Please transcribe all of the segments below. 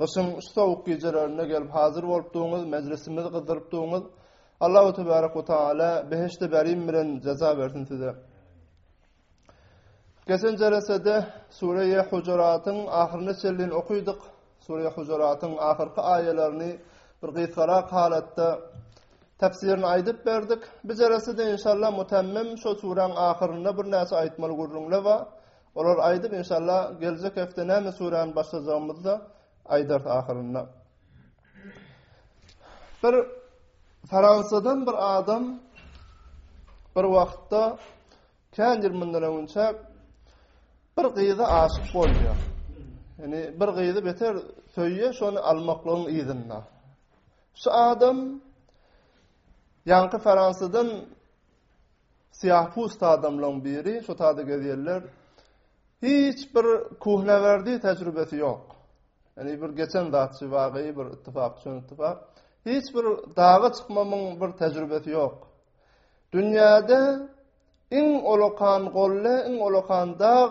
Gyşyň şu sowuk gijelerinde gelip hazyr bolupdygyňyz, mejlisimizi gyzdyrypdygyňyz, Allahu tebarek we taala behişdi berim bilen jeza bersin size. Geçen jeresede Sure-i Hucuratyň ahyryna çenli okydyk. Sure-i Hucuratyň ahyrky aýalaryny bir gysgarak halatda tefsirini aýdyp berdik. Bu jeresede inşallah mutemmim şu suraň ahyrynda bir näçe aýtmaly gürrüňler bar. Olar aýdyp inşallah geljek hepde näme suräni başlajagymyzda aýdars ahyrynda. Bir Fransadan bir adam bir wagtda kän ýyl mundan öňçe bir gyza aşyk bolýar. Ýani bir gyzy beter söýýär, şony almaklygyň yzynda. Şu adam ýaňky Fransadan syýahpust adamlaň biri, şo taýda gezýärler. Hiç bir kuhnawerdi tejribesi ýok. Ýani bir geçen zat şu wagyý bir ittifak üçin ittifak. Hiç bir daga çykmamyň bir tejribesi ýok. Dünýäde iň olakan golle, iň olakan dag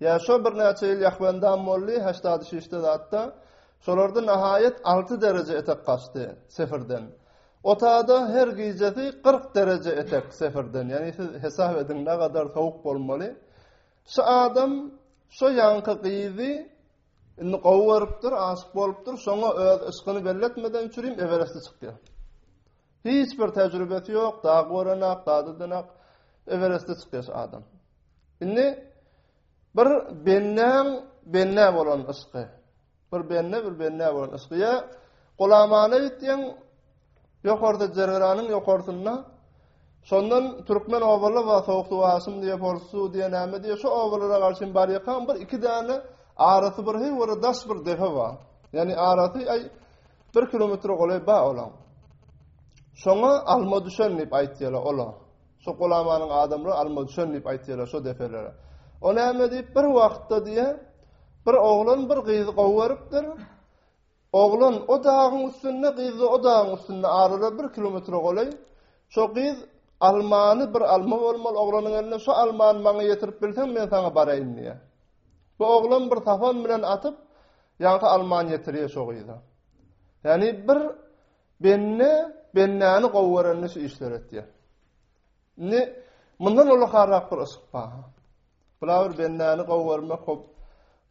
Ýaşo birnäçe ýyl ýahwendam boldy, heştady şişde zatda. Şolarda nahaýat alty dereje etek gaçdy, seferden. Otada her gijesi kyrk dereje etek, seferden. Ýani siz hesap ediň, ne gadar sowuk bolmaly. Şu adam, şu ýanky gyzy, indi gowy görüpdir, aşyk bolupdyr, şoňa öz yşkyny belletmeden çürim Eweresti çykýar. Hiç bir tejribesi ýok, dag görenak, dadydynak, Ewereste çykýa şu adam. Indi bir bennäň bennä bolan yşky. Bir benne bir bennä bolan yşky. Ýa golamana gitýän ýokarda jergeranyň ýokarsynda Şondan türkmen obaly we sowukly wasym diýe bolsu diýe näme diýe şu obalara garşy bar ýakan bir iki däne arasy bir heý we daş bir depe bar. Ýani arasy aý Bir kilometre golaý ba olaň. Şoňa alma düşen diýip aýtýarlar ola. Şo golamanyň adamlary alma düşen diýip aýtýarlar şo defelere. O näme diýip bir wagtda diýe bir oglan bir gyzy gowy görüpdir. Oglan o dagyň üstünde, gyz da o dagyň üstünde aralary 1 kilometr golaý. Şo gyz almany bir alma bolmaly oglanyň eline şo almany maňa ýetirip bilseň men saňa baraýyn diýe. Bu oglan bir tapan bilen atyp Ýaňky alman ýetirýär şo gyza. Ýani bir benne, bennäni gowy görende şu işler etýär. Indi mundan uly harap bir yşk bar. Bular bennäni gowy görmek hop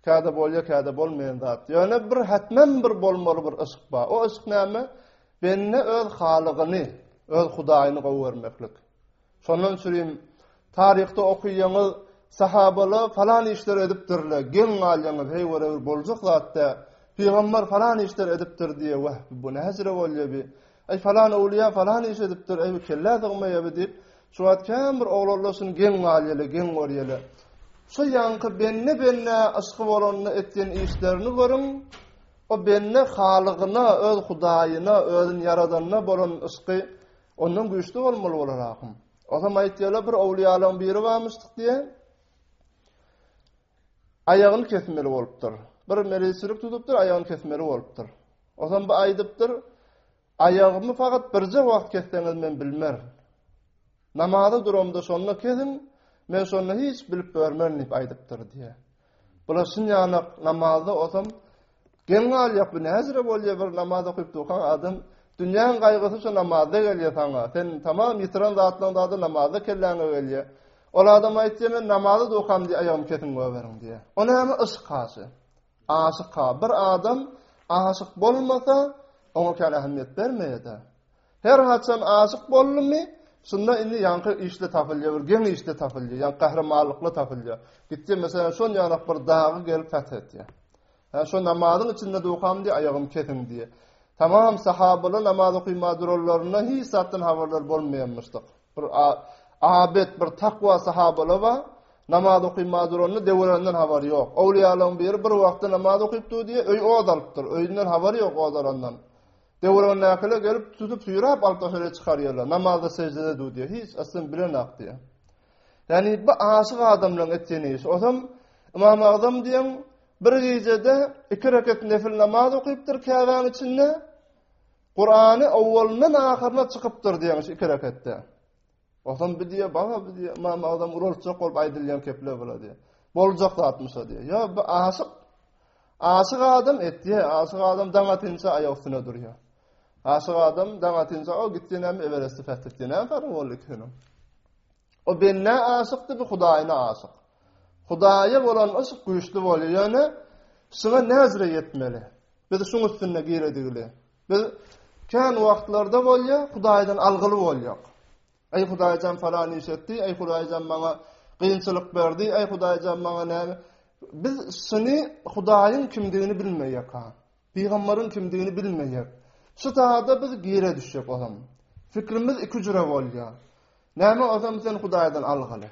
käde bolýar, käde bolmaýan zat. Ýöne bir hatmen bir bolmaly bir yşk bar. O yşk näme? Benne öz halygyny, öz hudaýyny gowy görmeklik. Şondan sürin taryhda okyýaňyz sahabalar falan işler edipdirler, geň galýaňyz heý wara bir boljak zatda. Pygambar falan işler edipdir diýe wah bu näzire bolýa bi. Aý falan owliýa falan iş edipdir, aý kellä dogmaýa bi diýip, şu wagt käm bir oglanlar şuny geň galýalar, geň görýäler. Şu ýaňky benne benne yşky bolanda etýän işlerini görüň. O benne halygyna, öz hudaýyna, özüni ýaradanyna bolan yşky Ondan güýçli bolmaly bolar ahym. Olam aýtýarlar bir awliýalaryň biri barmyşdyk diýe. Aýagyny kesmeli bolupdyr. Bir merislik tutupdyr, aýagyny kesmeli bolupdyr. Olam bu aýdypdyr, aýagymy fakat birje wagt kesseňiz men bilmer. Namaza duramda şonda kesin, men şonda hiç bilip görmän diýip aýdypdyr diýe. Bular çyn ýanak namazda olsam geň galýak bu näzire bolýa bir namaz okyp durkan adam dünýäň gaýgysy şu namazda gelýä saňa sen tamam ýitiren zatlaň zady namazda kelläňe gelýä ol adam aýtýa men namazda durkam diýe aýagym kesin goýberiň diýe o näme yşk haşy aşyk ha bir adam aşyk bolmasa oňa kän ähmiýet bermeýä-de Her haçan aşyk boldumy, şunda indi ýaňky işde tapylýar, bir geň işde tapylýar, ýa gahrymanlykly tapylýar. Gitdi meselem şon ýanak bir dagy gelip feth etýär. Ha şo namazyň içinde dukam diýip aýagym kesiň diýip. Tamam sahabalar namaz okuyma durallarynda hiç zatdan habarlar bolmaýanmyşdyk. Bir abet, bir takwa sahabalar bar. Namaz okuyma durallarynda dewerenden habar ýok. Owliýalaryň biri bir wagtda namaz okuyup dur diýip öý odalypdyr. Öýünden habar ýok odalandan. Döwrandakylar gelip tutup süýräp alyp daşary çykarýarlar. Namazda sejdede dur diýýär. Hiç asyn bilenak diýýär. Ýani bu aşyk adamlaryň etýän işi. Ozam Imam Agzam diýen bir gijede iki rekat nefil namaz okypdyr Käbäň içinde. Kurany awwalyndan ahyryna çykypdyr diýen şu iki rekatda. Osan bir diýe bana bir diýe mama adam urulacak bolup aýdylýan kepler bula diýe. Boljak zatmyşa diýe. Ýa bu aşyk aşyk adam etýä, aşyk adam daň atynça aýak üstüne durýa. Aşyk adam daň atynça o gitdi näme eweresti päslikdi näme fark boldy ikisiniň. O benne aşykdy bu hudaýyna aşyk. Hudaýa bolan aşyk güýçli bolýar. Ýöne şuna näzire ýetmeli. Biz şuň üstünde giredigili. Biz kän wagtlarda bolýa, Hudaýdan algyly bolýak. Eý Hudaýjan falan iş etdi, eý Hudaýjan maňa gynçylyk berdi, eý Hudaýjan maňa näme? Biz şuny Hudaýyň kimdigini bilmeýek ha. Pygamberiň kimdigini bilmeýek. Şu taýda biz gire düşjek olam. Fikrimiz iki jüre bolýa. Näme adam sen Hudaýdan algyly.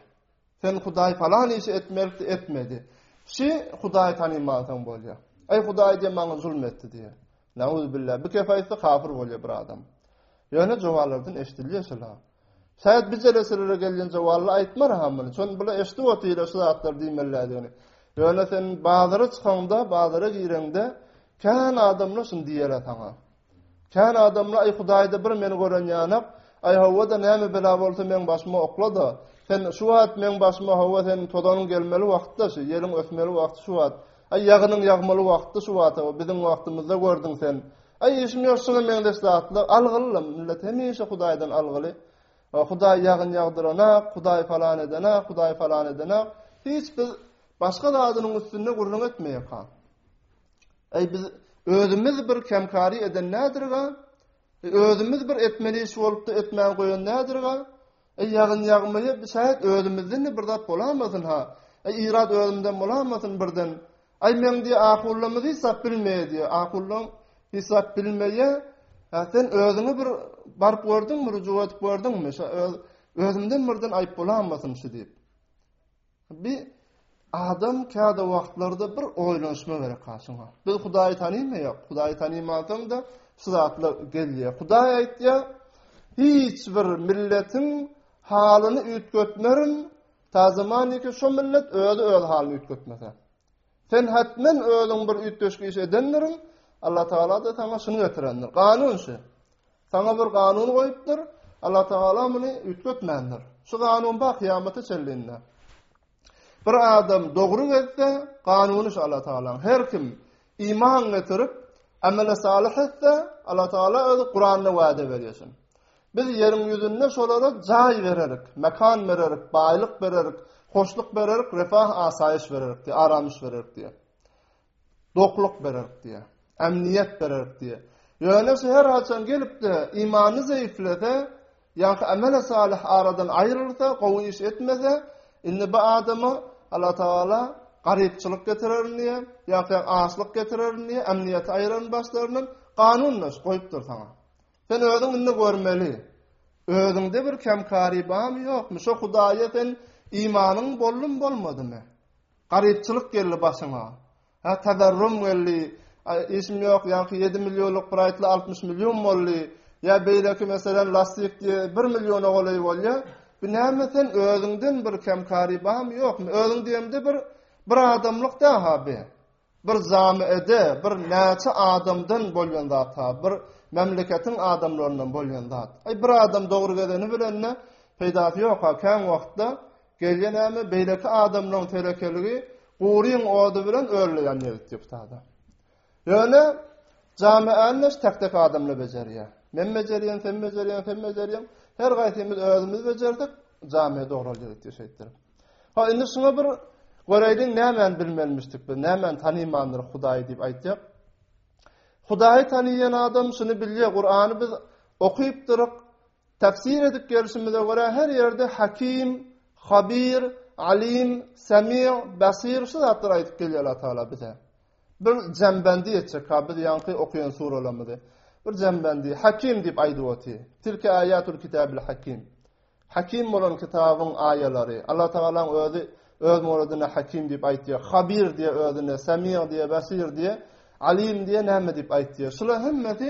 Sen Hudaý falan işi etmekdi, etmedi. Şi Hudaý tanymazdan bolýa. Eý Hudaý diýe maňa zulm etdi diýe. Nauzubilla bu kep aýtsa kafir bolýa bir adam. Ýöne jowalardan eşdilýä şula. Şaýat bijelesirere gelýän jowalla aýtmar ha muny. Çün bula eşdi otyra şu zatlar diýmellädigini. Ýöne sen bazara çykanda, bazara girende kän adamlar şun diýerä saňa. Kän adamlar aý Hudaýda bir meni gören ýanak, aý howada näme bela bolsa meň başyma okla da, sen şu wagt meň başyma howa sen tozanyň gelmeli wagtda şu ýeriň ösmeli wagty şu wagt. Aý, ýagynyň ýagmaly wagty şu wata we biziň wagtymyzda gördüň sen. Aý, işim ýok şuňa meňzeş zatlar. Algyly-la, millet hemişe Hudaýdan algyly. Hudaý ýagyn ýagdyranak, Hudaý falan edenak, Hudaý falan edenak. Hiç biz başga zadynyň üstünde gürrüň etmeýekka. Aý, biz özümiz bir kemkary eden nädirga? Özümiz bir etmeli iş bolupdy, etmän goýan nädirga? Eý ýagyn ýagmaýa biz şaýat özümizden-de bir zat bolamasyn-ha. Eý Irad özümden bolamasyn birden. Aý meň diýe ahullamyz hiç zat bilmeýä diýe. Ahullaň hiç zat bilmeýä. Hä sen özüňi bir baryp gördüňmi, rujua edip gördüňmi? Şa öz özümden birden aýyp bolamasyn şu diýip. Bi adam käde wagtlarda bir oýlanyşma gerek ha şuňa. Biz Hudaýy tanymy ýok. Hudaýy tanymasaň-da şu zatlar gelýär. Hudaý aýtýar, hiç bir milletiň halyny üýtgetmerin, ta zamaniki şu millet özi öz halyny üýtgetmese. Sen hatmen özüň bir üýtgeşik iş edendirin, Allah Taala da sana şunu getirendir. Ganun şu. Saňa bir kanun goýupdyr, Allah Tagala muny üýtgetmändir. Şu kanun bar kyýamata çenli. Bir adam dogry gezse, kanuny şu Allah Tagala. Her kim iman getirip, amele salih etse, Allah Tagala öz Kur'anna wa'de berýär. Biz ýeriň ýüzünde şolara jaý bererik, mekan bererik, baýlyk bererik, hoşluk bererik, refah asaýyş bererik, diýip, aramyş bererik diýip. Dokluk bererik diýýär. Ämniýet bererik diýýär. Ýöne şu her haçan gelip-de imany zeýiflese, ýa-da ameli salyh aradan aýrylsa, gowy iş etmese, indi bu adama Allah Tagala garypçylyk getirerin diýýär, ýa-da açlyk getirerin diýýär, ämniýeti aýyran başlaryndan kanun daş goýupdyr saňa. Sen özüň indi görmeli. Özüňde bir kemkary barmy, ýokmy? Şo Hudaýa sen imanyň boldumy, bolmadymy? Garypçylyk geldi başyňa. Hä, tazarrum geldi. Işim ýok, ýaňky ýedi millionlyk proýektler altmyş million boldy. Ýa beýleki meselem lastik diýe bir milliona golaý bolýar. Bu näme sen özüňden bir kemkary barmy, ýokmy? Özüň diýemde bir bir adamlyk da-ha bu. Bir jamiede, bir näçe adamdan bolýan zat-ha, bir memleketiň adamlaryndan bolýan zat. Aý, bir adam dogry gezeni bilende peýdasy ýok-ha, kän wagtda Gelýä näme beýleki adamlaň terekeligi guryň ody bilen örleýän ýigit deputada. Ýöne jamy annes tek tek adamla bejerýä. Men bejerýän, sen bejerýän, sen bejerýän. Her gaýsymyz özümiz bejerdik, jamy dogral ýigit ýeşetdir. Ha indi şuna bir göräýdiň näme bilmelmişdik biz, näme tanymandyr Hudaý diýip aýtýak. Hudaýy tanýan adam şuny bilýä, Kur'any biz okypdyryk, Täfsir edip gelşimize görä her ýerde Hakim, Habir, Alim, Semi, Basir şu zatlary aýdyp gelýär Allah Taala bize. Bir jembendi etjek ha biz ýaňky okuýan suralarymyzy. Bir jembendi Hakim diýip aýdyp oty. Tilke ayatul kitabil Hakim. Hakim bolan kitabyň aýalary. Allah Taala özi öz muradyna Hakim diýip aýtýar. Habir diýe özüne, Semi diýe, Basir diýe, Alim diýe näme diýip aýtýar. Şular hemmesi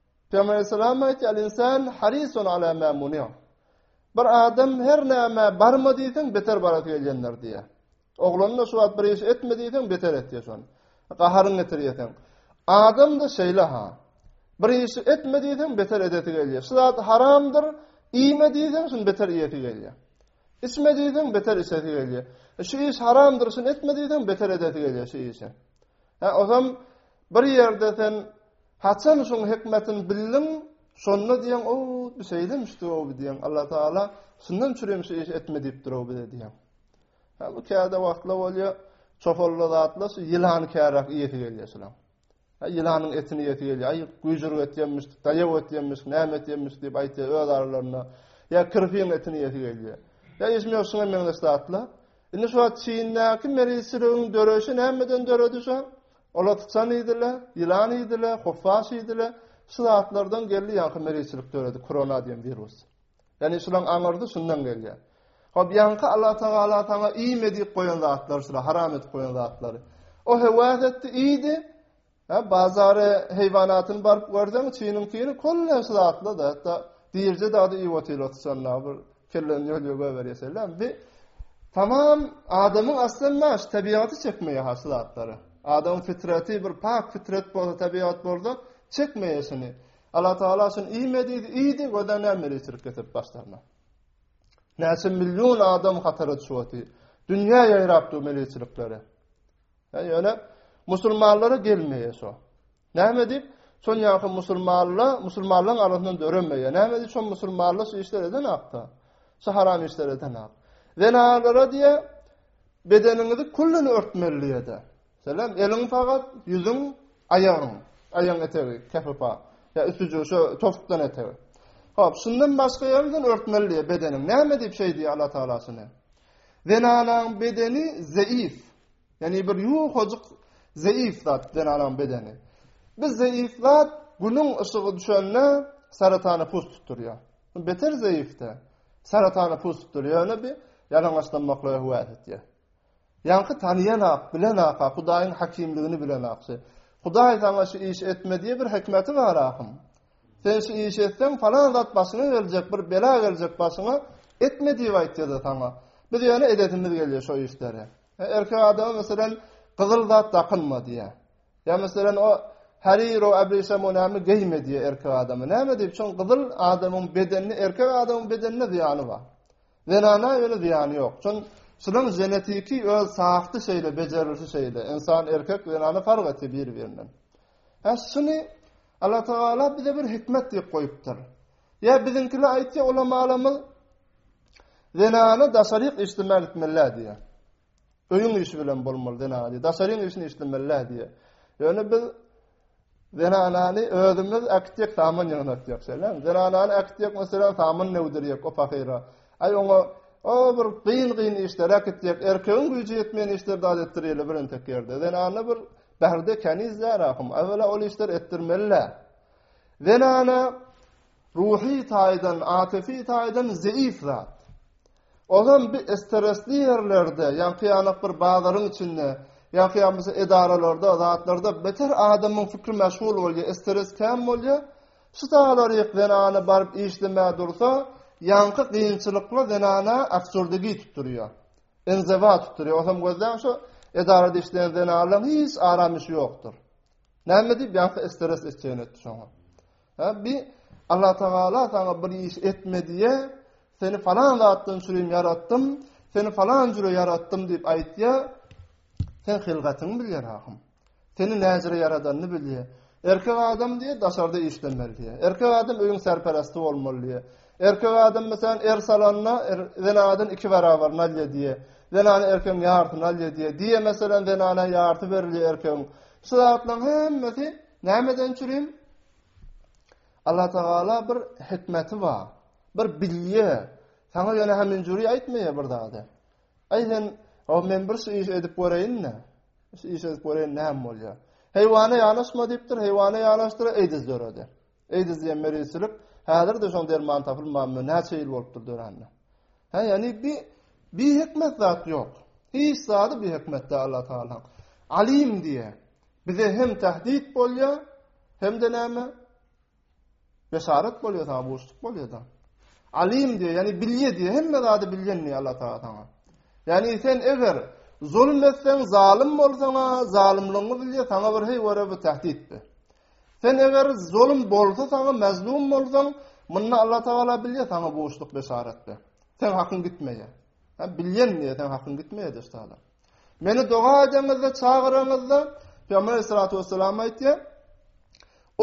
Peygamber Aleyhisselam aýtdy, "El insan harisun ala ma muni." Bir adam her näme barma diýseň beter barasy gelýändir diýýär. Oglanyna şu wagt bir iş etme diýseň beter etýär şony. Gaharyň getirýärsen. Adam da şeýle ha. Bir iş etme diýseň beter edesi gelýär. Şu zat haramdyr, iýme diýseň şuny beter iýesi gelýär. Içme diýseň beter içesi gelýär. E, şu iş haramdyr, şuny etme diýseň beter edesi gelýär şu işe. Ha, ozam bir ýerde sen Haçan şuň hikmetini bildiň, şonda diýen, o, bu şeýlemişdi o diýen. Allah Taala şundan çürim şu iş etme diýipdir o bize diýen. Ha bu käde wagtla bolýa, çofolly zatla şu ýylan kärak iýesi gelýär şular. Ha ýylanyň etini iýesi gelýär. Aý, güýjür etýänmiş, daýaw etýänmiş, näme etýänmiş diýip aýtýar öz aralarynda. Ýa kirpiň etini iýesi gelýär. Ýa ismi şuňa meňzeş zatla. Indi şu wagt Çindäki merisligiň döreşi nämeden döredi şu? Olar syçan iýdiler, ýylan iýdiler, hoffaş iýdiler. Şu zatlardan geldi ýaňky meriçilik döredi, korona diýen wirus. Ýani şulaň aňyrdy şundan gelýär. Hop ýaňky Allah Tagala saňa iýme diýip goýan zatlar şula haram edip goýan zatlary. O hewäs etdi, iýdi. Ha bazary heýwanatyny baryp gördüm, çynyňkyny kölle zatla da, hatda diýilje dady iýip otyr otyşanlar bir Kelleni ýol-ýol göberýeseler. Bi tamam adamyň aslynda şu tebigaty çekmeýär ha şu zatlary. Adamyň fitraty bir pak fitrat bolsa, tebigat bolsa, çekmeýär şuny. Allah Taala şuny iýmedi, iýdi, göden näme ýetirip getirip başlaryna. Näçe million adam hatara düşüpdi. Dünýä ýaýrapdy meleçiliklere. Ýöne musulmanlara gelmeýär şo. Näme diýip, şol ýaňky musulmanla, musulmanlaryň arasyndan döremeýär. Näme diýip, şol musulmanla şu işler eden hakda. Şu haram işler eden hak. Zenalara diýe bedeniňizi kullini örtmeli diýdi. Selam, eliň fakat, ýüzüň, aýagyň, aýagyň etegi, kefipa. Ya üstücü şu tofukdan etegi. Hop, şundan başga ýerinden örtmeli diýe bedeniň. Näme diýip şeý diýe Allah Taala şuna. Zenanaň bedeni zeif. Ýani bir ýuhajyk zeýif zat zenanaň bedeni. Biz zeýif zat günüň yşygy düşende saratana pus tutdurýar. Beter zeýifde saratana pus tutdurýar. Ýöne bir ýalaňaçlanmaklyga höwes etýär. Ýaňky taniýanak, bilenak, Hudaýyň hakimligini bilenak. Hudaý saňa şu iş etme diýip bir hikmeti bar ahym. Sen şu iş etseň falan zat başyna geljek, bir bela geljek başyna. Etme diýip aýtýar saňa. Biz ýöne edesimiz gelýär şu işleri. Erkek adama meselem gyzyl zat dakynma diýýär. Ya meselem o harir o abişem o näme geýme diýýär erkek adama. Näme diýip şoň gyzyl adamyň bedenini erkek adamyň bedenine zyýany bar. Zenana ýöne zyýany ýok. Şoň şunuň genetiki öz sahty şeýle bejerilişi şeýle. Insan erkek zenana fark etdi bir-birinden. Ha şuny Allah Taala bize bir hikmet diýip goýupdyr. Ýa biziňkiler aýtýar ulamalarymyz zenana daşaryk işlemä gitmeliler diýýär. Öýüň işi bilen bolmaly zenana diýýär. Daşaryň işini işlemeliler diýýär. Ýöne biz zenanany özümiz aktyk saman ýygnatýak şeýlemi? Zenanany aktyk meselem saman newdirýek o pahyra. Aý oňa o bir gyn-gyn işler aktyk erkegiň güýji ýetmeýän işler dagy etdirýärler bilen tek ýerde. Zenana bir bärde keniz ýarahym. Awala ol işler etdirmeliler. Zenana ruhy taýdan, atify taýdan zeýif zat. Olam bir stresli ýerlerde, ýankyýanak bir bazaryň içinde, ýankyýamysy edaralarda, zatlarda beter adamyň fikri meşgul bolýar, stres käm bolýar. Şu talaryk zenana baryp işlemä dursa, ýanky gynçylykly zenana absurdigi tutdurýar. Enzewa tutdurýar. Olam gözläň şu edarada işleýän zenanlaryň hiç aramyşy ýokdur. Näme diýip ýa stres etjegini etdi şoňa. Ha bi Allah Taala saňa bir iş etme diýe, seni falan zatdan şurim ýaratdym, seni falan jüre ýaratdym diýip aýtýa. Sen hilgatyň bilýär ahym. Seni näzir ýaradanyny bilýär. Erkek adam diýe daşarda işlemeli diýe. Erkek adam öýüň serperesti bolmaly diýe. Erkek adam meselem er salanda er, zenadan iki barabar nalýa diýe. Zenany erkegiň ýartyny alýa diýe. Diýe meselem zenana ýarty berilýär erkegiň. Şu zatlaryň hemmesi nämeden çürim? Allah Tagala bir hikmeti bar. Bir bilýä. Saňa ýöne hemen jüri aýtmaýar bir zady. Aý sen, o men bir şu iş edip göreýin-de. Şu iş edip göreýin näme bolýar? Heýwana ýanaşma diýipdir, heýwana ýanaşdyr, eýdiz döredi. Eýdiz diýen meriçilik, häzir-de şoň derman tapylman mundan näçe ýyl bolupdyr dörände. Hä, ýagny bi bi hikmet zat ýok. Hiç zady bi hikmetde Allah Taala. Alim diýe. Bize hem tahdid bolýar, hem de näme? Besarat bolýar, ha boşluk bolýar da. Alim diýe, ýagny bilýär diýe, hemme zady bilýän diýe Allah Taala sana. Ýagny sen eger zulm etseň, zalim bolsaň, zalymlygyňy bilýär, sana bir heý wara bu tahdiddir. Sen eger zulum bolsa saňa mezlum bolsaň, munda Allah Taala bilýär saňa buşluk beşaratdy. Sen hakyň gitmeýär. Ha bilýän diýe sen hakyň gitmeýär dostlar. Meni doga edeňizde, çagyraňyzda, Peygamber sallallahu aleyhi ve sellem aýtýar: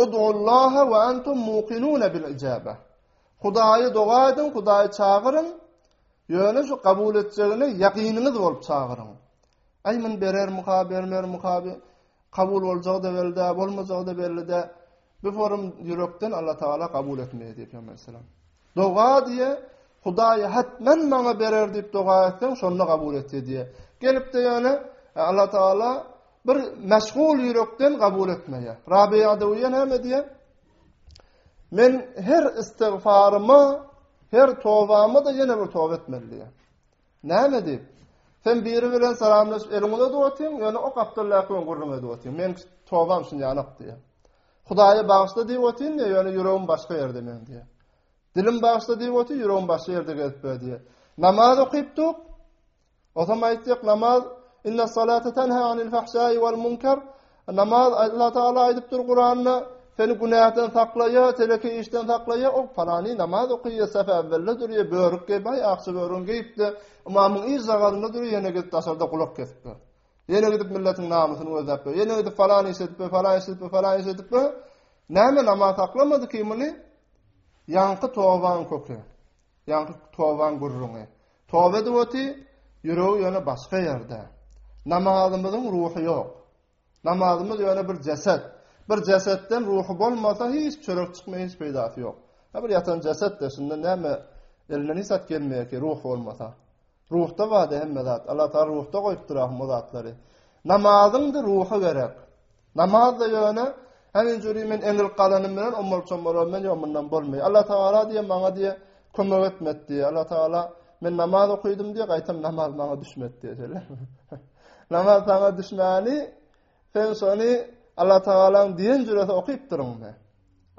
"Udullaha ve entum muqinun bil ijabe." Hudaýy doga ediň, Hudaýy çagyryň. Ýöne şu kabul etjegine ýakynyňyz bolup çagyryň. Aý men berer muha bermer muha. Kabul boljagy-da belli-dä, bolmajagy-da belli-dä. Bu forum ýürekden Alla Tagala kabul etmeli diýip Peygamber sallam. Doga diýe, Hudaýy hatmen maňa berer diýip doga etseň, şonda kabul etdi diýe. Gelipdi ýöne e, Alla Taala bir meşgul ýürekden kabul etmeýär. Rabbi Adawiýa näme diýe? Men her istigfaryma, her towama-da ýene bir towa etmeli diýe. Näme diýip? Sen biri bilen salamlaşyp eliň uzadyp otyň, ýöne o gapdaldaky bilen gürrüň edip otyň. Men tobam şun ýanak diýýär. Hudaýa bagyşla diýip otyn diýýär, ýöne ýüregim başga ýerde men diýýär. Dilim bagyşla diýip otyr, ýüregim başga ýerde gezip ber diýýär. Namaz okyp dur. Otam aýtjak namaz inna salata tanha anil fahşai wal munkar. Namaz Allah Taala aýdypdyr Kuranda, seni günäden saklaýa, teleki işden saklaýa, o palany namaz okaýa, safa belle durýa, börük geýbaý, akçy börüň geýipdi. Imamyň iş zagalynda durýa, ýene gidip daşarda gulak kesipdi. Ýene gidip milletiň namysyny gözläpdi. Ýene gidip falan iş edipdi, falan iş edipdi, falan iş edipdi. Näme namaz saklamadı ki muny? Ýaňky towaň köki. Ýaňky towaň gurruňy. Toba edip oty, ýüregi ýöne başga ýerde. Namazymyzyň ruhy ýok. Namazymyz ýöne bir jeset. Bir jesetden ruhy bolmasa hiç çörek çykmaýar, hiç peýdasy ýok. Ha bir ýatan jeset de şunda näme elinden hiç zat gelmeýär ki, ruh bolmasa. Ruhda bada hemme zat. Allah Taala ruhda goýupdyr ahym o zatlary. Namazyň da ruhy gerek. Namazda ýöne Häzin jüri men eňil galanym bilen ommal çommaram men ýok mundan bolmaý. Allah tagala diýe maňa diýe kömek etmedi diýe. Allah tagala men namaz okaýdym diýe gaýtam namaz maňa düşmedi diýe. namaz saňa düşmäni sen şony Allah tagalaň diýen jüresi okypdyryňmy?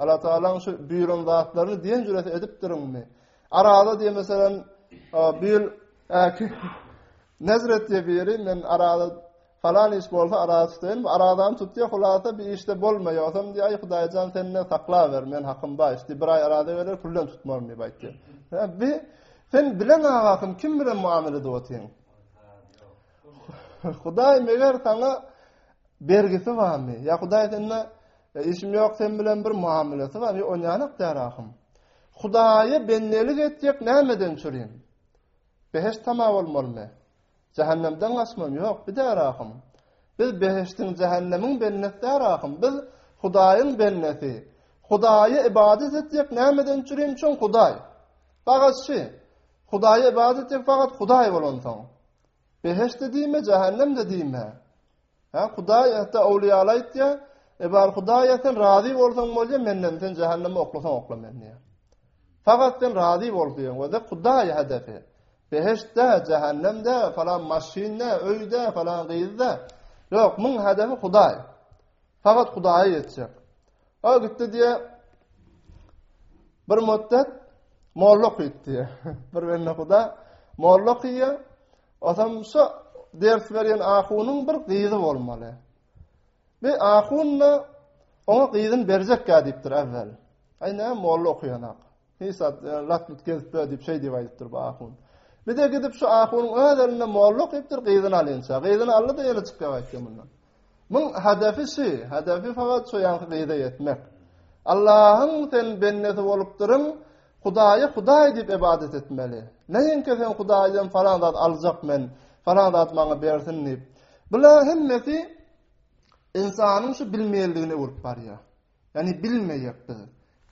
Allah tagalaň şu buýran zatlaryny diýen jüresi edipdirinmi? Arada diýe meselem bu ýyl äki Nezir etýä biri men arada falan iş bolsa arada tutaýyn aradany tutýa hulasa bir işde bolma ýogsam diýä aý hudaýjan senden saklaber men hakym bar işte bir aý arada geler puldan tutmaryn diýip aýtýa. Hä bi sen bilen agakym kim bilen muamele edip otyň? Hudaý meger saňa bergisi barmy? Ýa hudaý sende e, işim ýok sen bilen bir muamelesi bar ýa onýanyk därakym. Hudaýa bendelik etjek nämeden çürýin? Behişt tama bolmalymy? Jähennemden gaçmam, ýok, bidär ahym. Biz behiştiň, jähennemiň bendesi däl ahym, biz Hudaýyň bendesi. Hudaýa ybadat etjek nämeden üçin çuň Hudaý? Faqat şu. Hudaýa ybadat etjek faqat Hudaý bolansoň. Behişt-de diýme, jähennem-de diýme. Ha, Hudaý hatda awliýalar aýtýar, Ebar Hudaýa sen razy bolsaň bolýa menden sen jahannama oklasaň okla men diýýär. Fakat sen razy bol diýen we de Hudaý hedefi. Beheştde, cehennemde, falan maşynda, öýde, falan gyzda. Ýok, muň hedefi Hudaý. Fakat Hudaýa ýetjek. O gitdi diýe bir müddet molluk etdi. bir bende Hudaý molluk etdi. Adam şu ders berýän ahunyň bir gyzy bolmaly. Bi ahun da oňa gyzyny berjek ýa diýipdir äwwel. Aý näme molla okuýanak. Hesap e, latmut gezip bö diýip şeý diýip aýdypdyr bu ahun. Bir de gidip şu ahunyň öz elinde molla okuýupdyr gyzyny alýança. Gyzyny aldy da ýene çykýar aýtýar mundan. Muň hedefi şü, hedefi fakat şo ýaňky gyza ýetmek. Allahyň sen bendesi bolupdyryň, Hudaýa Hudaý diýip ybadat etmeli. Näinki sen Hudaýdan falan zat aljak men, falan zat maňa bersin diýip. Bular hemmesi insanyň şu bilmeýänligine öwrüp barýar. Ýani bilmeýek biz.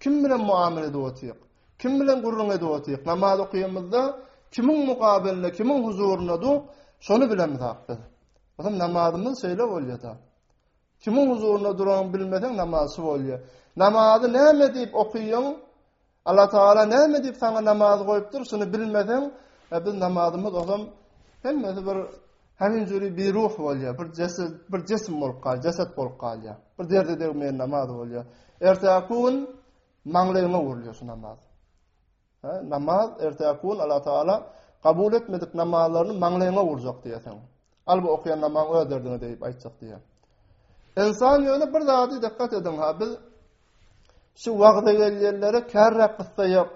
Kim bilen muamele edip otyryk? Kim bilen gürrüň edip otyryk? Namaz okyýanymyzda kimiň mukabelinde, kimiň huzurynda dur, şony bilemizok biz. Onuň namazymyz şeýle bolýar-da. Kimiň huzurynda duran bilmeseň namaz şu bolýar. Namazy näme diýip okaýaň? Allah Taala näme diýip saňa namaz goýupdyr? Şuny bilmeseň, e, biz namazymyz ozam hemmesi bir hemin jüri bir ruh bolýar, bir jeset, bir jisim bolup galýar, jeset bolup galýar. Bir derde degmeýän namaz bolýar. Ertäki gün maňlaýyňa urulýar şu namaz. Ha, namaz ertäki gün Allah Taala kabul etmedik namazlaryny maňlaýyňa urjak diýersen. Alby okaýan namaz öderdiňe diýip aýtjak diýer. Insan ýöne bir zady dikkat ediň ha biz şu wagda gelýänlere kärräk gyssa ýok.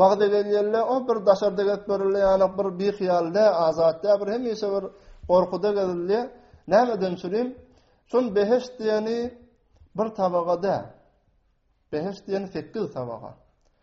Wagda gelýänler o bir daşarda gelip berilýän bir bir hyýalda azatda bir hemişe bir gorkuda gelýär. Näme üçin çürim? Şun beheşt diýeni bir tabagada. Beheşt diýeni 8 tabaga.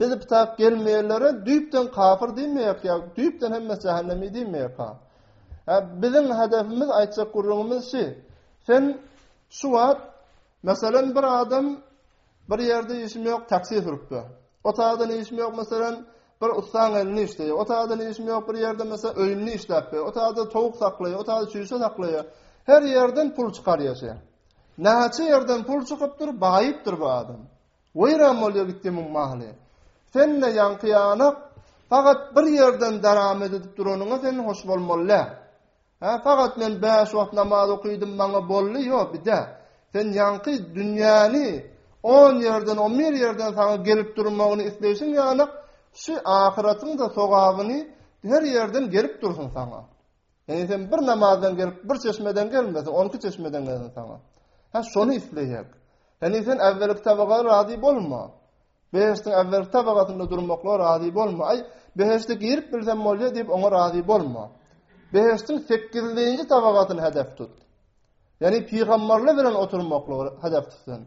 Biz kitap gelmeýänlere düýpden kafir diýmeýäris, ýa düýpden hemmesi jahannemi diýmeýäris. Ha, biziň hedefimiz aýtjak gürrüňimiz şu. Sen şu wagt meselem bir adam bir ýerde işim ýok, taksi sürüpdi. O taýdan işim ýok, meselem bir ussaň elini işleýär. O taýdan işim ýok, bir ýerde meselem öýünde işläp, o taýda towuk saklaýar, o taýda çüýşe saklaýar. Her ýerden pul çykarýar. Näçe ýerden pul çykypdyr, baýypdyr bu adam. Weýran bolýa gitdi muň maly. Sen-de ýaňky ýanak, pagat bir ýerden daramet edip duranyňa sen hoş bolmaly-dä. Hä, pagat men bäş wagt namaz okydym, maňa boldy, ýo, bide. Sen ýaňky dünýäni on ýerden, on bir ýerden saňa gelip durmagyny isleýşiň ýanak, şu ahyratyň-da sogabyny her ýerden gelip dursun saňa. Ýani sen bir namazdan gelip bir çeşmeden gelmesin, 12 çeşmeden gelsin sana. Ha şony isleýek. Ýani sen äwwelki tabaga razy bolma. Beheştiň äwwelki tabagatynda durmakla razy bolma. Aý, beheşte girip bilsem bolýar diýip oňa razy bolma. Beheştiň 8-nji tabagatyny hedef tut. Ýani pygamberler bilen oturmakla hedef tutsan.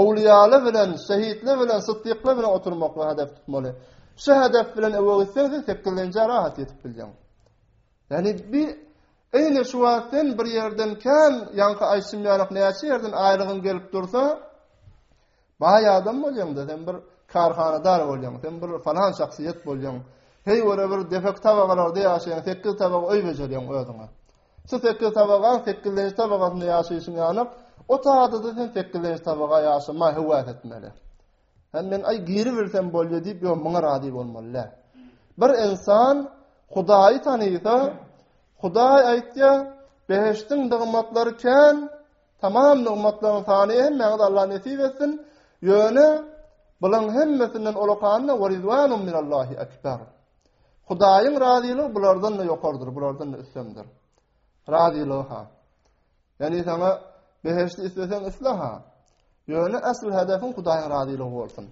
Awliýalar bilen, şehitler bilen, syddyklar bilen oturmakla hedef tutmaly. Şu hedef bilen öwe gitseň, 8-nji rahat ýetip bilýäň. Ýani bi eýle şu wagt sen bir ýerden kän ýaňky aýtym ýalak näçe ýerden aýlygyň gelip dursa baý adam bolýaňda sen bir karhanadar bolýaň sen bir falan şahsyýet bolýaň heý göre bir defek tabagalarda ýaşaýaň sekiz tabak öý bejerýäň özüňe şu sekiz tabaga sekizinji tabagasynda ýaşaýşyň ýanyk o taýda sen sekizinji tabaga ýaşama höwes etmeli Hem men ay giribirsem bolýar diýip, ýok, muňa razy bolmaly däl. Bir insan Hudaýy tanýsa, Hudaý aýtýar, behiştiň nygmatlary kän, tamam nygmatlaryň sany hem maňa Allah nesip etsin. Ýöne bulaň hemmesinden ulukanyna we rizwanum minallahi akbar. Hudaýyň razylygy bulardan da ýokardyr, bulardan da üstündir. Razylygy ha. Ýani saňa behişdi isleseň isle ha. Ýöne asl hedefiň Hudaýyň razylygy bolsun.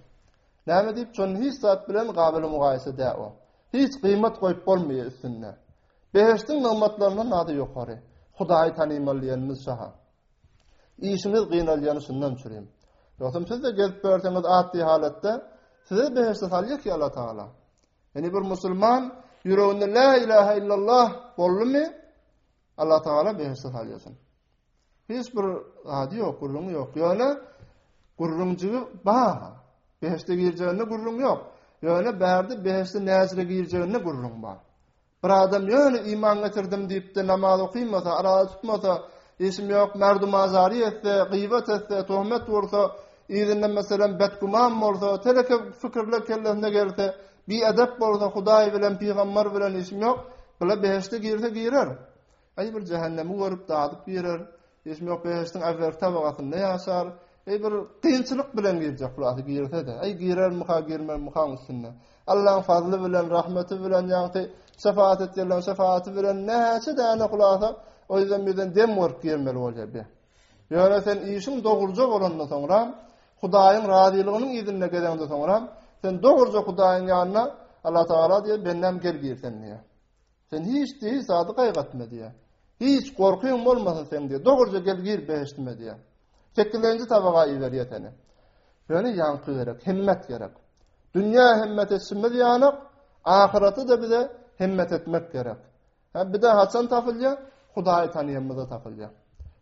Näme diýip şony hiç zat bilen gabyl mugaýese dä o. Hiç gyýmat goýup bolmaýar üstünde. Behişdiň nygmatlaryndan ady ýokary. Hudaýy tanymaly diýenimiz şaha. Işimiz gynalyany şundan çürim. Ýogsam siz de gezip görseňiz atdy halatda size behişdi salýak ýa Allah Taala. Ýani bir musulman ýüreginde la ilaha illallah boldumy? Allah Taala behişde salýasyn. Hiç bir ady ýok, gurruň ýok. Ýöne gurruňjygy bar. Behişde girjeginde gurruň ýok. Ýöne bärde behişde näzire girjeginde gurruň bar. Bir adam ýöne iman getirdim diýipdi, namaz okumasa, arada tutmasa, işim ýok, merdum azary etse, gyýbat etse, tohmet bolsa, ýerinde meselem betgumam bolsa, teleke fikirler kellesine gelse, Biedep bolsa Hudaý bilen pygambar bilen işim ýok. Bula behişde girse girer. Eý bir jähennemi görüp dadyp girer. Işim ýok behişdiň äwvelki tabagasynda ýaşar. Eý bir kynçylyk bilen girjek hulasy girse-de. Eý girermika girmermika üstünde. Allaň fazly bilen rahmeti bilen ýagty şefaat etýärler şefaati bilen näçe däne hulasa o ýüzden birden dem görüp girmeli bolýar be. Ýöne sen işiň dogruja bolandan soňra, Hudaýyň razylygynyň yzynda gezeňden soňra, sen dogruja Hudaýyň ýanyna Allah Taala diýen bendäm gel girsen diýýär. Sen hiç diýýär, sady gaýgatma diýýär. Hiç gorkyň bolmasyn sen diýýär. Dogruja gel gir behiştime diýýär. 8-nji tabaga iberýär seni. Ýöne ýaňky gerek, himmet gerek. Dünýä himmet etmez ýanyk, ahyrata-da bize himmet etmek gerek. Hä, bide haçan tapylýar? Hudaýy tanaýanymyzda tapylýar.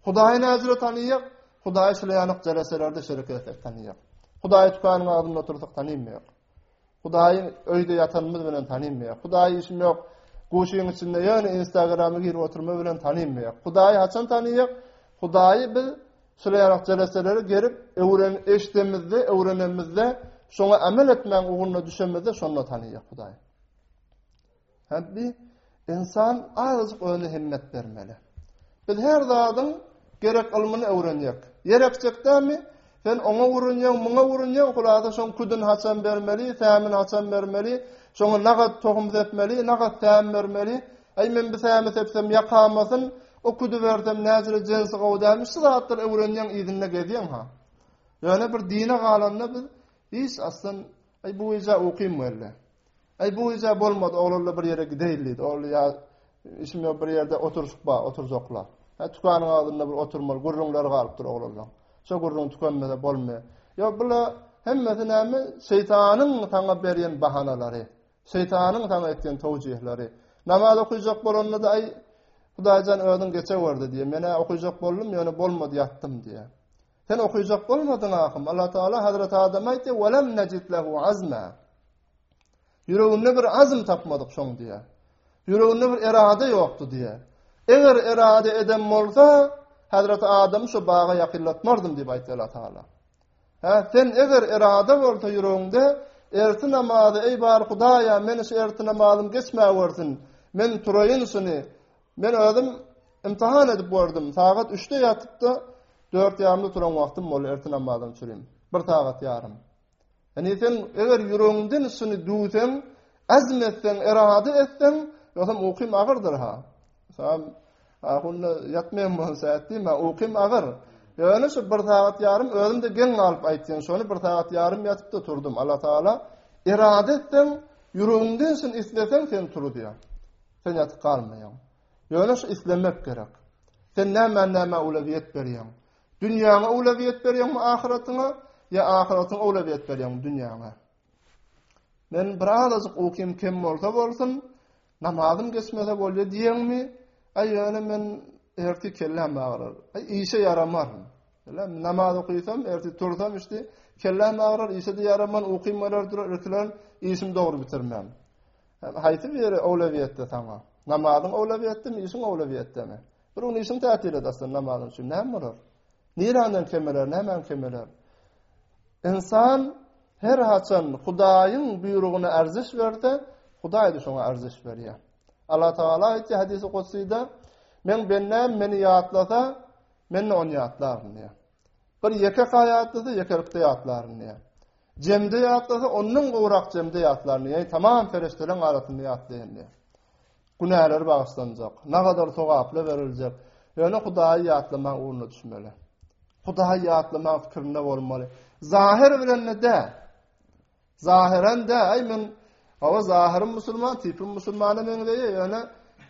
Hudaýy näzire tanaýar? Hudaýy şeýle ýanyk jereselerde şerik etsek tanaýar. Hudaýy tükanyň agzynda otursak tanaýmaýar. Hudaýy öýde ýatanymyz bilen tanaýmaýar. Hudaýy işim ýok, guşyň içinde ýöne Instagramy girip oturma bilen tanaýmaýar. Hudaýy haçan tanaýar? Hudaýy biz şeýle ýanyk jereselere gerip, öwren eşdemizde, öwrenemizde, şoňa amel etmäň ugruna düşemizde şonda tanaýar Hudaýy. Häbbi insan azajyk özüne himmet bermeli. Biz her zadyň gerek ylmyny öwrenýek. Ýer ekjekdämi? Sen oňa urunýaň, muňa urunýaň, hulasa şoň küdün haçan bermeli, sämin haçan bermeli, şoňa nagat tohum sepmeli, nagat säm bermeli. Aý men bu sämi sepsem ýakamasyn, o küdü bersem näzire jensi gowy dälmi? Şu zatlary öwrenýäň, yzynda gezýäň ha. Ýöne bir dine galanda biz hiç aslan, aý bu ýa ukim welle. Aý bu güýjä bolmady, oglanda bir ýere gideýin diýdi. Ogly ýa işim ýok bir ýerde oturşyp ba, oturjaklar. Ha tükanyň agzynda bir oturmaly gürrüňler galypdyr oglanda. Şo gürrüň tükenmese bolmaýar. Ýok bula hemmesi näme? Şeýtanyň saňa berýän bahanalary. Şeýtanyň saňa etýän towjihleri. Namaz okuyjak bolanda da aý Hudaýjan özüň geçe gördi diýe. Menä okuyjak boldum, ýöne bolmady ýatdym diýe. Sen okyjak bolmadyň ahym. Allah Taala Hazreti Adama aýtdy, "Wa lam najid lahu azma." Ýüreginde bir azm tapmadyk şoň diýýär. Ýüreginde bir erada ýokdy diýýär. Eger erada eden bolsa, Hazreti Adam şu baga ýakynlatmardym diýip aýtdy Allah Taala. Ha, sen eger erada bolsa ýüreginde, erti namazy, eý bar Hudaýa, meni şu erti namazym geçmäwersin. Men turaýyn şuny. Men özüm imtihan edip gördüm. Sagat 3-de ýatyp-da, 4 ýarymda turan wagtym boldy, ertir namazyny çürüm. Bir sagat ýarym. Ýani sen eger ýüregiňden şuny duýsaň, azm etseň, erada etseň, ýogsam ukym agyrdyr ha. Sen ahunda ýatmaýan bolsa etdim, ha ukym agyr. Ýöne şu bir sagat ýarym özüm de geň galyp aýtýan, şony bir sagat ýarym ýatyp-da turdum. Allah Taala erada etseň, ýüregiňden şuny isleseň, sen turýar. Sen ýatyp galmaýaň. Ýöne şu islemek gerek. Sen nämä nämä ulewiýet berýäň? Dünýäňe ulewiýet berýäňmi ahyratyňa? Ýa ahyratyňa ulewiýet berýäňmi dünýäňe? Men bir azajyk ukim kem bolsa bolsun, namazym geçmese bolýa diýeňmi? Aý ýöne men erti kelläm agrar. Aý işe ýaramar. Ýa namaz okysam, erti tursam işte kelläm agrar, işe de ýaraman, ukym geler durar, ertilen işim dogry bitirmän. Haýsy biri owlewiýetde saňa? Namazyň owlewiýetdemi, işiň owlewiýetdemi? Bir gün işiň täsir edersin namazyň üçin, näme bolar? Nirenden kemeler, nämäň kemeler? Insan her haçan Hudaýyň buýrugyna arzyş berse, Hudaý da şoňa arzyş berýär. Allah Taala aýtdy hadisi gutsyda, Men bendäm meni ýatlasa, men de ony ýatlaryn diýýär. Bir ýeke ka ýatlasa, ýekelikde ýatlaryn diýýär. Jemde ýatlasa, ondan gowrak jemde ýatlaryn diýýär. Tamam perişdeleriň arasynda ýatlaýyn diýýär. Günäleri bagyşlanjak, nagadar sogaplar beriljek. Ýöne Hudaýy ýatlamaň ugruna düşmeli. Hudaýy ýatlamaň pikirinde bolmaly. Zahir bilen-de däl. Zahiren de ay men Awa zahirym musulman, tipim musulmana meňzeýär, ýöne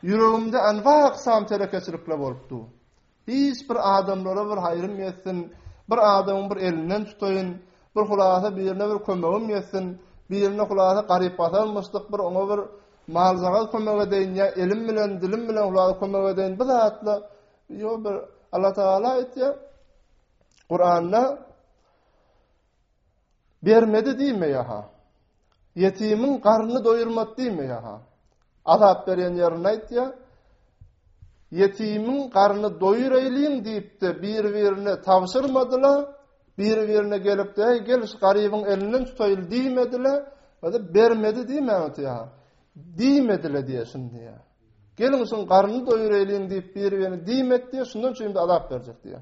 ýüregimde anwa ykysam telekeçilikler bolup dur. Hiç bir adamlara bir haýrym ýetsin, bir adamyň bir elinden tutaýyn, bir hulasa birine bir kömegim ýetsin, birine hulasa garyp gatarmyşdyk, bir oňa bir malzagaz kömek edeýin, ýa elim bilen, dilim bilen hulasa kömek edeýin, bu zatla ýo bir Allah Taala aýtýar. Kuranda Bermedi diýme ýa-ha. Ýetimiň garnyny doýurmady diýme ýa-ha. Azap berýän ýerini aýtýa. Ýetimiň garnyny doýuraýlyň diýip-de bir-birine tabşyrmadylar. Bir-birine gelip-de, gel şu garybyň elinden tutaýyl diýmediler. Ýa-da bermedi diýme ýa-ha. Diýmediler diýe şindi ýa. Geliň şuň garnyny doýuraýlyň diýip bir-birine diýmedi diýe, şundan üçin-de azap berjek diýe.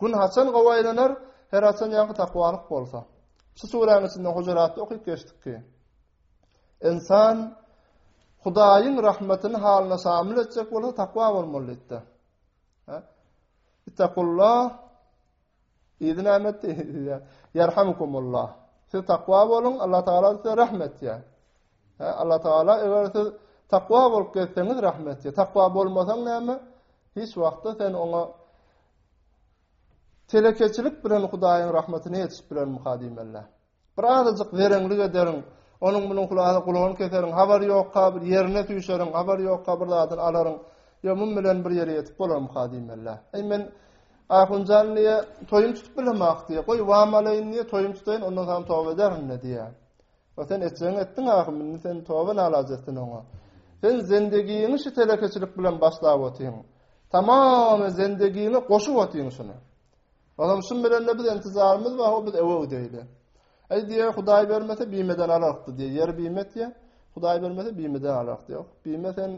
Gün haçan gowy aýlanar, Her haçan ýaňky takwalyk bolsa. Şu suräniň içinden Hujuratda okyp geçdik ki, ynsan Hudaýyň rahmatyny halyna şamil etjek bolsa takwa bolmaly diýdi. Ha? Ittaqullah Ýedi näme diýdi? Ýarhamkumullah. Siz takwa boluň, Allah Taala size rahmet etýär. He, Allah Taala eger siz takwa bolup gezseňiz rahmet diýär. Takwa bolmasaň näme? Hiç wagtda sen oňa telekeçilik bilen Hudaýyň rahmatyny ýetişip bilen mukaddym Allah. Bir azajyk zerenlik ederin. Onuň munuň hulaýy gulagyny keserin. Habar ýokka bir ýerine süýşerin. Habar ýokka bir zadyny alarin. Ýa mum bilen bir ýere ýetip bolar mukaddym Allah. Eý men Ahunjan diýe toýum tutup bilemok diýe. Goý wamalaýyn diýe toýum tutaýyn ondan soň toba ederin diýe. O sen etjegini etdiň ahym, indi sen toba nalac etsin oňa. Sen zendegiňi şu telekeçilik bilen başlap otyň. Tamam zendegiňi goşup otyň şuna. Olam şun bilen de biz intizarymyz bar, o biz ewe ödeýli. Ey diýe, Hudaý bermese bimeden alarykdy diýe, ýer bimet diýe. Hudaý bermese bimeden alarykdy ýok. Bime sen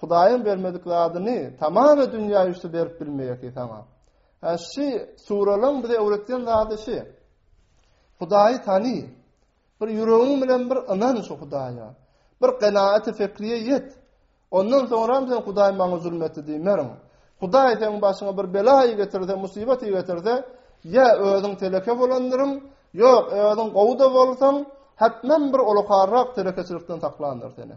Hudaýyň bermedik zadyny tamam dünýä üsti berip bilmeýärki saňa. Ha şu suralaryň bize öwretýän zady şu. Hudaýy tany. Bir ýüregiň bilen bir ynan şu Hudaýa. Bir genaýaty fikriýe ýet. Ondan soňra hem sen Hudaý maňa zulm etdi diýmerin. Hudaý sen başyňa bir bela getirdi, musibat getirdi. Ýa özüň teleke bolandyryň, ýok özüň gowy da bolsaň, hatdan bir ulukarrak telekeçilikden saklandyr seni.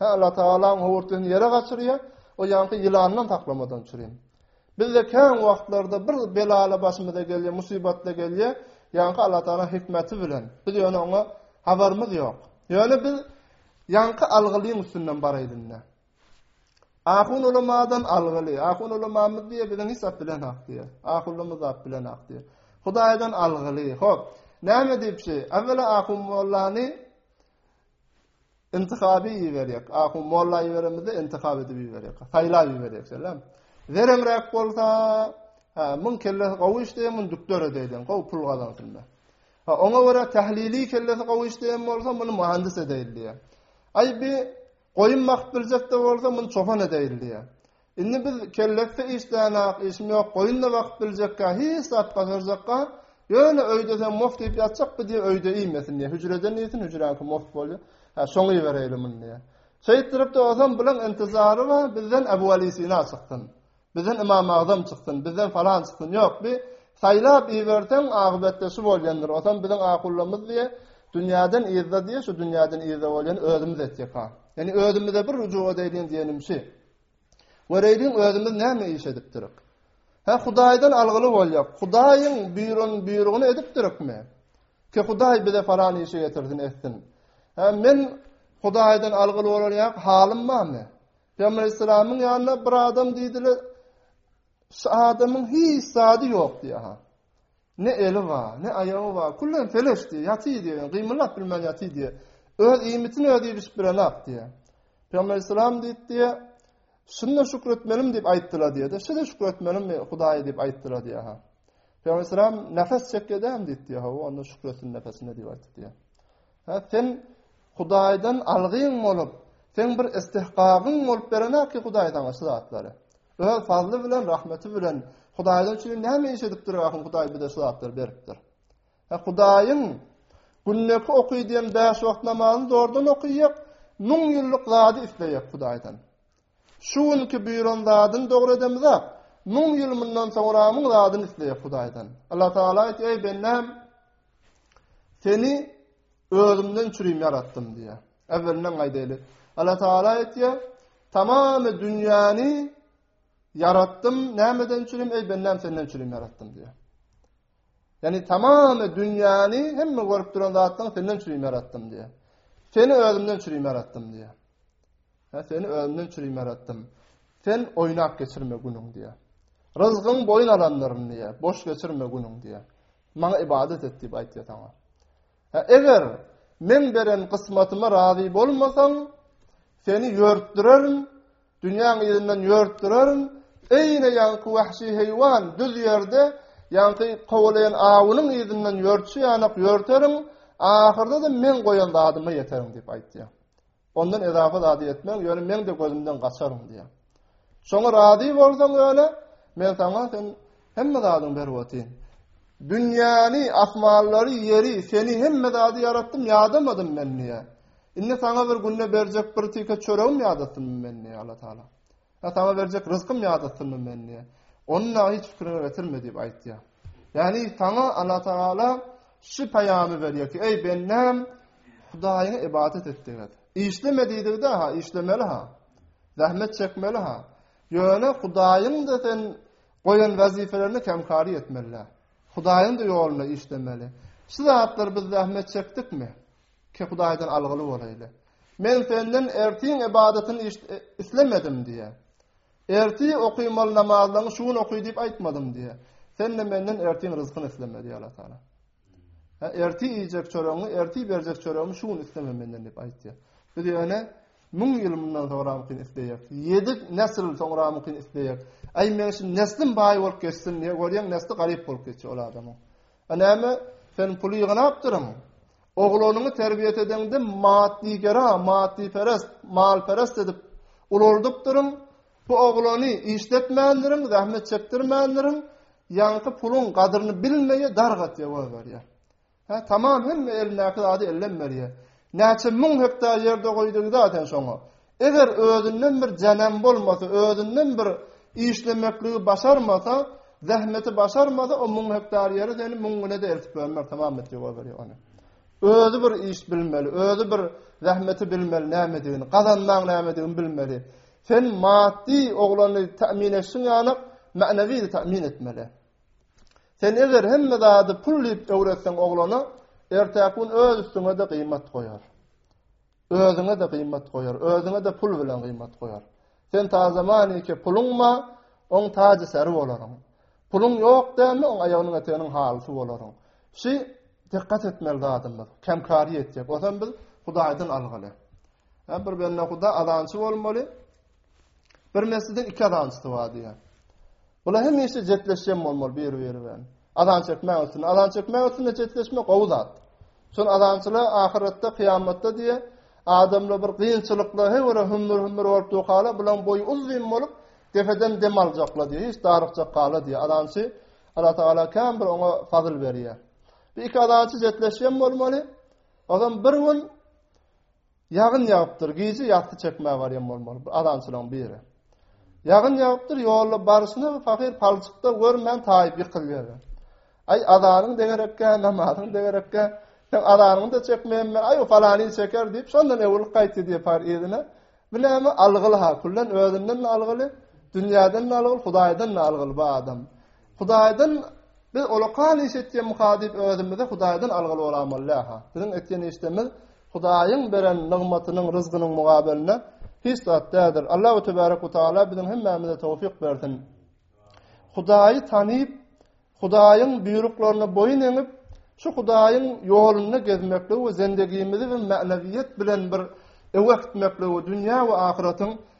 Hä, Allah Taalaň howurtlyny ýere gaçyrýa, o ýanky ýylandan saklamadan çürin. Bizde kän wagtlarda bir belala başymyza gelýä, musibatda gelýä, ýanky Allah Taala hikmeti bilen. Biz ýöne oňa habarymyz ýok. Ýöne biz ýanky algylyň üstünden baraýdynda. Ahun ulamadan algyly, ahun ulamamyz diýe biziň hiç zat bilen hak diýe. Ahunlymyz zat bilen hak diýe. Hudaýdan algyly. Hop, näme diýipsi? Awwala ahun mollany Intihab iberýek. Ahu molla iberemizde intihab edip iberýek. Saýlap iberýek selam. Zeremräk bolsa, ha, muň kelle gowy işleýän, muň dükler edeýin, gowy pul gazansyn diýip. Ha, oňa görä tahlili kelle gowy işleýän bolsa, muny muhandis edeýin diýip. Aý bi goýum wagt biljek de bolsa, muny çopan edeýin diýip. Indi biz kellesde işlänok, işim ýok, goýun-da bakyp biljekka, hiç zat başarjakka, ýöne öýde sen mos diýip ýatjak bu diýe, öýde iýmesin diýe, hüjreden iýsin, hüjräňki mos bolýa, hä, şoňa ibereýli muny diýe. Şeýtdirip-de ozam bulan intizary bar, bizden Abu Aly Sina çyksyn, bizden Ymam Agzam çyksyn, bizden falan çyksyn, ýok, bi saýlap iberseň, agybatda şu bolýandyr, ozam biziň akullamyz diýe, dünýäden yzda diýe, şu dünýäden yzda bolýany özümiz etjek-hä. Ýani özümize bir rujuk edeýliň diýenim şi. Göreýdiň özümiz näme iş edipdirik? Hä, Hudaýdan algyly bolýak. Hudaýyň buýran buýrugyny edipdirikmi? Ki Hudaý bize falan işi getirsin, etsin. Hä, men Hudaýdan algyly bolan ýa halym barmy? Peygamber Aleyhisselam'yň ýanyna bir adam diýdiler, şu adamyň hiç zady ýok diýýär. Ne eli bar, ne aýagy bar, küllen peleş diýýär, ýatyr diýýär, gymyldap bilmän ýatyr diýýär. Öz iýmitini özi bişip bilenok diýýär. Pygamber aleyhissalam diýdi diýýär, Şunda şükür etmelimi diýip aýtdylar diýdi. Şeýle şükür etmelimi Hudaýa diýip aýtdylar diýýär. Pygamber aleyhissalam nefes çekýädämi diýdi diýýär. Hawa, onda şükür etsin nefesine diýip aýtdy diýýär. Ha, sen Hudaýdan algyň bolup, sen bir istihgagyň bolup berenok ki Hudaý sana şu zatlary. Öz fazly bilen, rahmeti bilen Hudaýlar üçin näme iş edipdir wahym Hudaý bize şu zatlar beripdir. Ha Hudaýyň gündeki okydyň 5 wagt namazyny zordan okyýak, 1000 ýyllyk zady isleýek Hudaýdan. Şu günki buýran zadyny dogry edemizä, 1000 ýyl mundan soňra amyň zadyny isleýek Hudaýdan. Allah Taala aýt, ey bendem, seni özümden çürim yaratdym diye. Äwelinden gaýdaýly. Allatagala aýtýar, Tamamy dünýäni ýaratdym, nämeden üçinem, eý bendäm senden üçinem ýaratdym diýýär. Ýani tamamy dünýäni hemme görüp duran zatlaryň senden üçinem ýaratdym diýýär. Seni özümden üçinem ýaratdym diýýär. Ha seni özümden üçinem ýaratdym. Sen oýnap geçirme günüň diýýär. Ryzgyň boýun alanlarym diýýär. Boş geçirme günüň diýýär. Maňa ibadat et diýip aýtýar saňa. Eger men beren gysmatyma razy bolmasaň, seni ýörtdürerin, dünýäň yzyndan ýörtdürerin, eýne ýaňky wahşy heýwan düz ýerde ýaňky kowalaýan awunyň yzyndan ýörtşi ýanak ýörterin, ahyrda-da men goýan zadyma ýeterin diýip aýtýar. Ondan ezaby zady etmän, ýöne meň-de gözümden gaçaryn diýýär. Şoňa razy bolsaň ýöne men saňa sen hemme zadyň berwatyn. Dünýäni, asmanlary, ýeri, seni hemme zady ýaratdym, ýadamadym men diýýär. Indi saňa bir günde berjek bir tike çöregim ýadatdym men diýýär Allah Taala. Ýa saňa berjek ryzkym ýadasyndamy men diýýär. Ony dagy hiç pikiriňe getirme diýip aýtýar. Ýagny saňa Allah Tagala şu paýamy berýär ki, eý bendäm, Hudaýyňa ibadat et diýip. Işleme diýdi-de, ha, işlemeli ha. Zähmet çekmeli ha. Ýöne Hudaýyň-da sen goýan wezipelerini kemkary etmeli. Hudaýyň-da ýolunda işlemeli. Şu zatlar biz zähmet çekdikmi? Ki Hudaýdan algyly bolaýly. Men senden ertiň ybadatyny islemedim diýýär. Erti okymaly namazlaryňy şu gün oky diýip aýtmadym diýýär. Sen de menden ertiň ryzkyny isleme diýýär Allah Taala. Ha erti iýjek çöregiňi, erti berjek çöregimi şu gün isleme menden diýip aýtýar. Biz ýöne müň ýyl mundan soňra mümkin isleýär. Ýedi nesil soňra mümkin isleýär. Aý men şu neslim baý bolup geçsin diýip görýän nesli garyp bolup geçýär ol adamyň. A näme, sen puly ýygnapdyryň? Oglanyňy terbiýet edeňde maddygera, maddyperest, malperest edip ulaldypdyryň. Bu oglany işletmändirin, zähmet çekdirmändirin. Ýaňky puluň gadyryny bilmeýär, dargatýar, goýup berýär. Hä, tamam hemme elindäki zady ellem berýär. Näçe müň hektar ýerde goýdugy zaten şoňa. Eger özünden bir jenem bolmasa, özünden bir işlemekligi başarmasa, zähmeti başarmasa, o müň hektar ýeri seni müň güne-de eltip ömür tamam etjek o bir ýany. Özi bir iş bilmeli, özi bir zähmeti bilmeli, nämedigini, gazanmaň nämedigini bilmeli. Sen maddi oglany tämin etsin ýaly, mänewi tämin etmeli. Sen eger hemme zady pul diýip öwretseň oglana, ertäki gün öz üstüňe-de gyýmat goýar. Özüňe-de gymmat goýar, özüňe-de pul bilen gymmat goýar. Sen taze maniki puluň ma, oň taji seri bolaryň. Puluň ýok dämi, oň aýagynyň eteginiň halysy bolaryň. Şi dikkat etmeli zadymyz, kemkari etjek. Ozan biz Hudaýdan algaly. Hem bir bende Huda alançy bolmaly. Bir mesjidiň iki azançysy bar diýýär. Bula hemişe jetleşýän bolmaly bir-biri bilen. Azan çekmäň üstüne, azan çekmäň üstüne jetleşme gowy zat. Şol azançylar ahyretde, kyýamatda diýe adamlar bir gynçylykla he göre hümmür-hümmür bolup durkala, bulaň boýy uzyn bolup, depeden dem aljaklar diýe, hiç darykjak gala diýe. Azançy Allah Taala käm bir oňa fazyl berýär. Bir iki azançy jetleşýän bolmaly. Adam bir gün Ýagyn ýagypdyr. Gije ýasty çekmäge barýan bolmaly bir azançylaryň biri. Ýagyn ýagypdyr, ýolda barşyna bir pahyr palçykda görmän taýyp ýykylýar. Aý, azanyň degerekkä, namazyň degerekkä, sen azanyňda çekmeýän men, aý, o falany çeker diýip, şondan öwrülip gaýtdy diýip paýyr yzyna. Bu näme algyly-ha, küllen özünden-de algyly, dünýäden-de algyly, Hudaýdan-da algyly bu adam. Hudaýdan biz olakal iş etýämika diýip özümizi Hudaýdan algyly bolamalydaka. Biziň etýän işlerimiz Hudaýyň beren nygmatynyň, ryzgynyň mugabelinde hiç zat däldir. Allahu tebarek we taala biziň hemmämize towfik bersin. Hudaýy tanyp, Hudaýyň buýruklaryna boýun eňip, şu Hudaýyň ýolunda gezmeklik we zendegimizi bir mänewiýet bilen bir öwetmeklik we dünýä we ahyretiň